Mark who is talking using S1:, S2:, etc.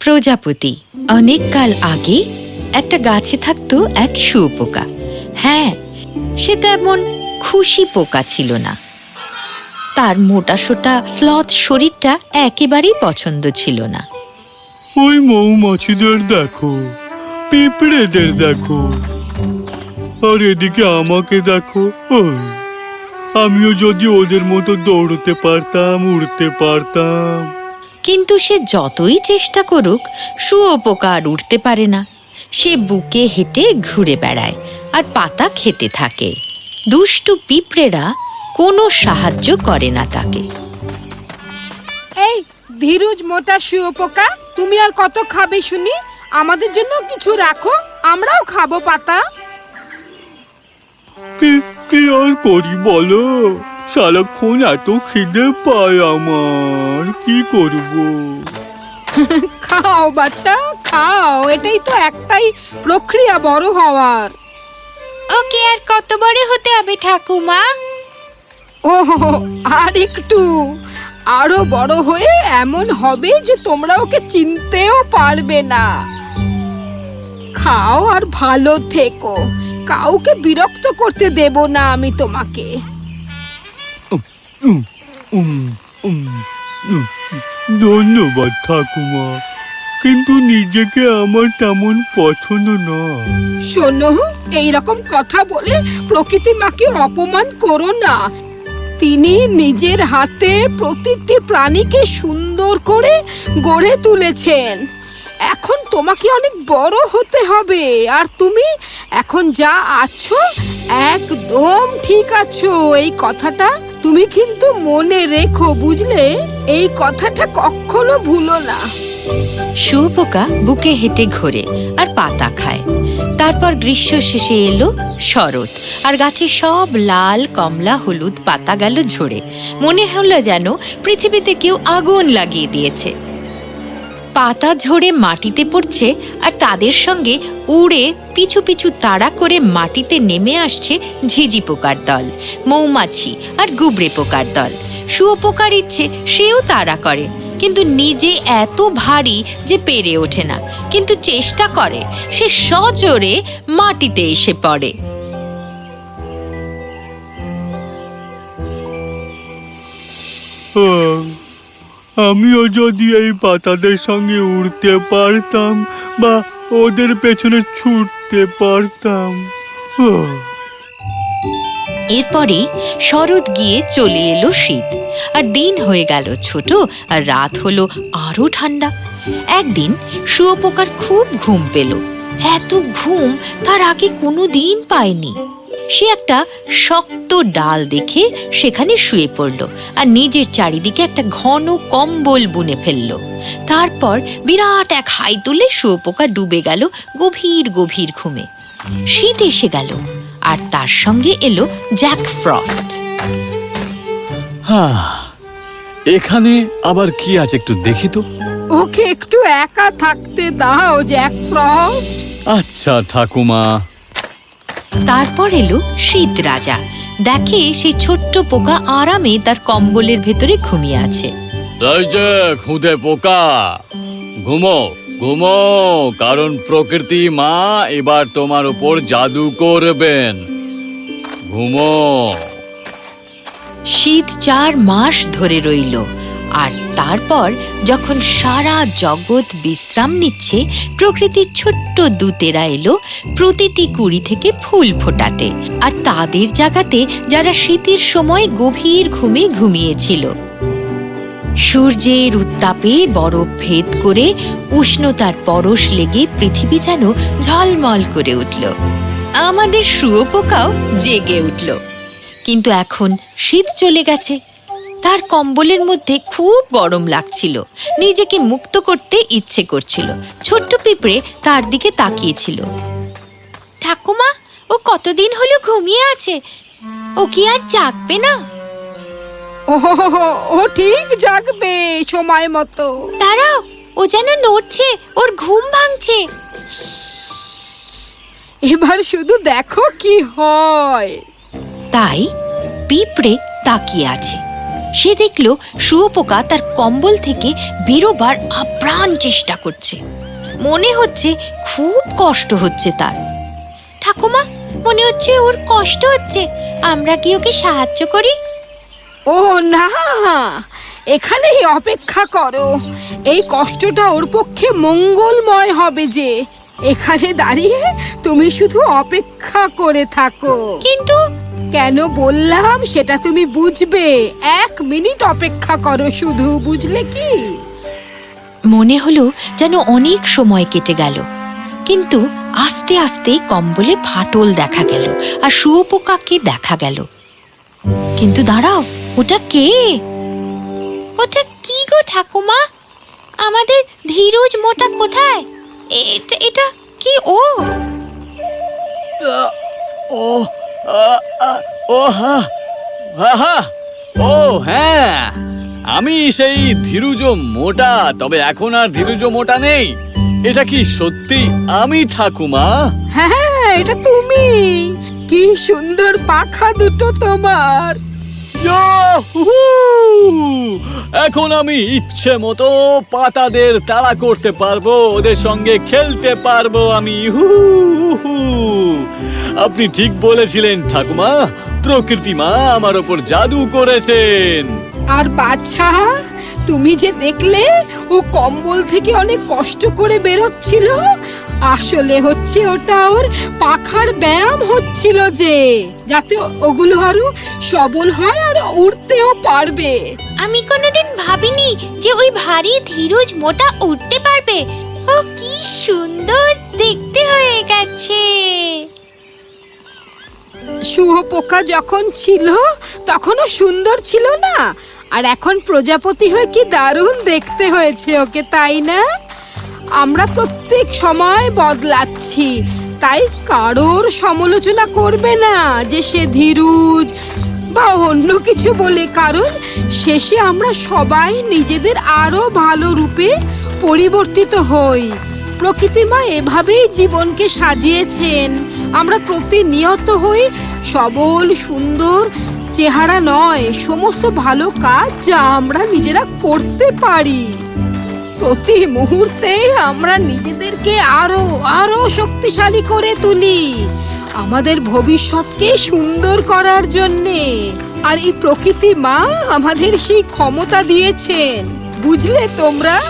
S1: প্রজাপতি, অনেক কাল আগে একটা গাছে থাকতো এক শুয়োপোকা। হ্যাঁ সে তেমন খুশি পোকা ছিল না। তার মোটা সোটা স্লথ শরীরটা একেবারেই পছন্দ ছিল না।
S2: ওই মৌমাছিদের দেখো, পিঁপড়েদের দেখো, আর এদিকে আমাকে দেখো, ওই। আমিও যদি ওদের মতো দৌড়তে পারতাম উড়তে পারতাম।
S1: কিন্তু সে যতই চেষ্টা করুক শুয়োপোকা আর উঠতে পারে না। সে বুকে হেঁটে ঘুরে বেড়ায় আর পাতা খেতে থাকে। দুষ্টু পিঁপড়েরা কোনো সাহায্য করে না তাকে।
S3: এই ধীরুজ মোটা শুয়োপোকা তুমি আর কত খাবে শুনি? আমাদের জন্য কিছু রাখো আমরাও খাব পাতা।
S2: কি আর করি বলো? সারাক্ষণ এত খিদে পায় আমার। কি করব?
S3: খাও বাচ্চা খাও। এটাই তো একটাই প্রক্রিয়া বড় হওয়ার।
S1: ওকে আর কত বড় হতে হবে ঠাকুমা?
S3: ও আর একটু। আরও বড় হয়ে এমন হবে যে তোমরা ওকে চিনতেও পারবে না। খাও আর ভালো থেকো। কাউকে বিরক্ত করতে দেব না আমি তোমাকে।
S2: ধন্যবাদ ঠাকুমা কিন্তু নিজেকে আমার তেমন পছন্দ না।
S3: শোনো এইরকম কথা বলে প্রকৃতি মাকে অপমান করো না। তিনি নিজের হাতে প্রতিটি প্রাণীকে সুন্দর করে গড়ে তুলেছেন। এখন তোমাকে অনেক বড় হতে হবে। আর তুমি এখন যা আছো, একদম ঠিক আছো। এই কথাটা তুমি কিন্তু মনে রেখো, বুঝলে? এই কথাটা কখনো ভুলো না।
S1: শুয়োপোকা বুকে হেঁটে ঘোরে আর পাতা খায়। তারপর গ্রীষ্ম শেষে এলো শরৎ, আর গাছে সব লাল, কমলা, হলুদ পাতা গেল ঝরে। মনে হলো যেন পৃথিবীতে কেউ আগুন লাগিয়ে দিয়েছে। পাতা ঝরে মাটিতে পড়ছে আর তাদের সঙ্গে উড়ে পিছু পিছু তাড়া করে মাটিতে নেমে আসছে ঝিঝি পোকার দল মৌমাছি আর গুবরে পোকার দল। শুয়োপোকার ইচ্ছে সেও তাড়া করে কিন্তু নিজে এত ভারী যে পেরে ওঠে না। কিন্তু চেষ্টা করে সে সজোরে মাটিতে এসে পড়ে।
S2: আহ, আমিও যদি এই পাতাদের সঙ্গে উড়তে পারতাম বা ওদের পেছনে ছুটতে পারতাম। আহ,
S1: এরপরেই শরৎ গিয়ে চলে এলো শীত। আর দিন হয়ে গেল ছোট আর রাত হলো আরও ঠান্ডা। একদিন শুয়োপোকার খুব ঘুম পেল। এত ঘুম তার আগে কোনো দিন পায়নি। সে একটা শক্ত ডাল দেখে সেখানে শুয়ে পড়ল আর নিজের চারিদিকে একটা ঘন কম্বল বুনে ফেলল। তারপর বিরাট এক হাই তুলে শুয়োপোকা ডুবে গেল গভীর গভীর ঘুমে। শীত এসে গেল আর তার সঙ্গে এলো জ্যাক ফ্রস্ট।
S4: এখানে আবার কি আছে একটু দেখি তো।
S3: ওকে একটু একা থাকতে দাও জ্যাক ফ্রস্ট।
S4: আচ্ছা ঠাকুমা।
S1: তারপর এলো শীত রাজা। দেখে সেই ছোট্ট পোকা আরামে তার কম্বলের ভেতরে ঘুমিয়ে আছে।
S4: খুদে পোকা ঘুমো ঘুমো কারণ প্রকৃতি মা এবার তোমার উপর জাদু করবেন। ঘুমো।
S1: শীত চার মাস ধরে রইল। আর তারপর যখন সারা জগৎ বিশ্রাম নিচ্ছে, প্রকৃতির ছোট্ট দূতেরা এলো প্রতিটি কুড়ি থেকে ফুল ফোটাতে। আর তাদের জাগাতে যারা শীতের সময় গভীর ঘুমে ঘুমিয়েছিল। সূর্যের উত্তাপে বরফ ভেদ করে উষ্ণতার পরশ লেগে পৃথিবী যেন ঝলমল করে উঠল। আমাদের শুয়োপোকাও জেগে উঠল। কিন্তু এখন শীত চলে গেছে। তার কম্বলের মধ্যে খুব গরম লাগছিল। নিজেকে মুক্ত করতে ইচ্ছে করছিল। ছোট্ট পিঁপড়ে তার দিকে তাকিয়েছিল। ঠাকুমা ও কতদিন হলো ঘুমিয়ে আছে? ও কি আর জাগবে না?
S3: ও ও ঠিক জাগবে সময় মতো।
S1: দাঁড়াও ও যেন নড়ছে ওর ঘুম ভাঙছে।
S3: এবার শুধু দেখো কি হয়
S1: তাই পিঁপড়ে তাকিয়ে আছে সে দেখল শুয়োপোকা তার কম্বল থেকে বেরোবার আপ্রাণ চেষ্টা করছে। মনে হচ্ছে খুব কষ্ট হচ্ছে তার। ঠাকুমা মনে হচ্ছে ওর কষ্ট হচ্ছে। আমরা কি ওকে সাহায্য করি?
S3: ও না এখানেই অপেক্ষা করো। এই কষ্টটা ওর পক্ষে মঙ্গলময় হবে যে। এখানে দাঁড়িয়ে তুমি শুধু অপেক্ষা করে থাকো।
S1: কিন্তু
S3: কেন বললাম? সেটা তুমি বুঝবে। এক মিনিট অপেক্ষা করো শুধু বুঝলে কি?
S1: মনে হলো যেন অনেক সময় কেটে গেল। কিন্তু আস্তে আস্তে কম্বলে ফাটল দেখা গেল আর শুয়োপোকাকে দেখা গেল। কিন্তু দাঁড়াও ওটা কে? ওটা কি গো ঠাকুমা? আমাদের ধীরজ মোটা কোথায়? এটা এটা কি ও?
S4: ও ও হা হা, ও হ্যাঁ আমি সেই ধীরুজ মোটা তবে এখন আর ধীরুজ মোটা নেই। এটা কি সত্যি? আমি ঠাকুমা।
S3: হ্যাঁ এটা তুমি। কি সুন্দর পাখা দুটো তোমার!
S4: এখন আমি ইচ্ছে মতো পাতাদের তাড়া করতে পারব ওদের সঙ্গে খেলতে পারব আমি। হু। আপনি ঠিক বলেছিলেন ঠাকুমা। প্রকৃতি মা আমার ওপর জাদু করেছেন।
S3: আর বাচ্চা তুমি যে দেখলে ও কম্বল থেকে অনেক কষ্ট করে বেরোচ্ছিল। আসলে হচ্ছে ওটা ওর পাখার ব্যায়াম হচ্ছিল যে যাতে ওগুলো আরও সবল হয় আর উড়তেও পারবে।
S1: আমি কোনোদিন ভাবিনি যে ওই ভারী ধীরজ মোটা উঠতে পারবে। ও কি সুন্দর দেখতে হয়ে গেছে।
S3: শুয়োপোকা যখন ছিল, তখনও সুন্দর ছিল না। আর এখন প্রজাপতি হয়ে কি দারুণ দেখতে হয়েছে ওকে, তাই না? আমরা প্রত্যেক সময় বদলাচ্ছি, তাই কারোর সমালোচনা করবে না যে সে ধীরুজ বা অন্য কিছু বলে, কারণ শেষে আমরা সবাই নিজেদের আরও ভালো রূপে পরিবর্তিত হই। প্রকৃতিমা এভাবেই জীবনকে সাজিয়েছেন। আমরা প্রতিনিয়ত হই সবল, সুন্দর, চেহারা নয়, সমস্ত ভালো কাজ যা আমরা নিজেরা করতে পারি। প্রতি মুহূর্তে আমরা নিজেদেরকে আরও আরও শক্তিশালী করে তুলি। আমাদের ভবিষ্যৎকে সুন্দর করার জন্যে। আর এই প্রকৃতি মা আমাদের সেই ক্ষমতা দিয়েছেন। বুঝলে তোমরা?